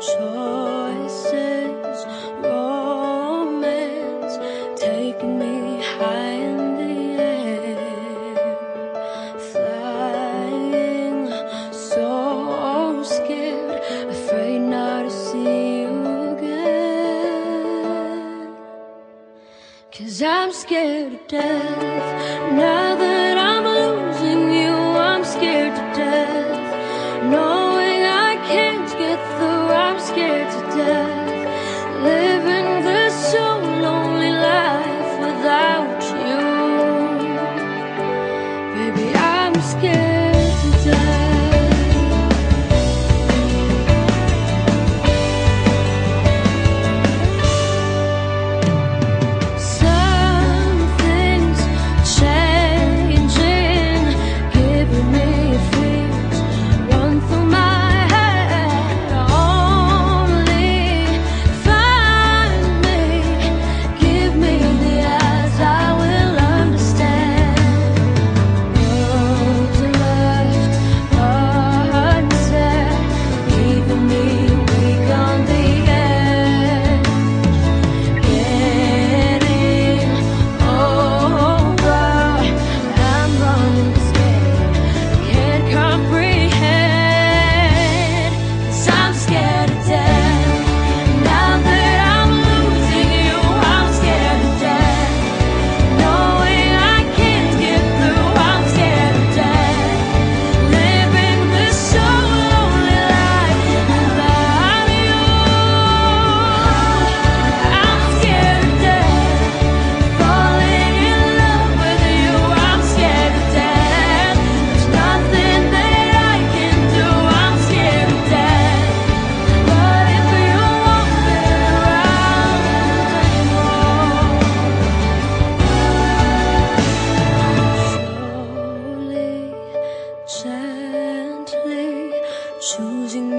choices, romance, taking me high in the air, flying so scared, afraid not to see you again. Cause I'm scared to death. 初心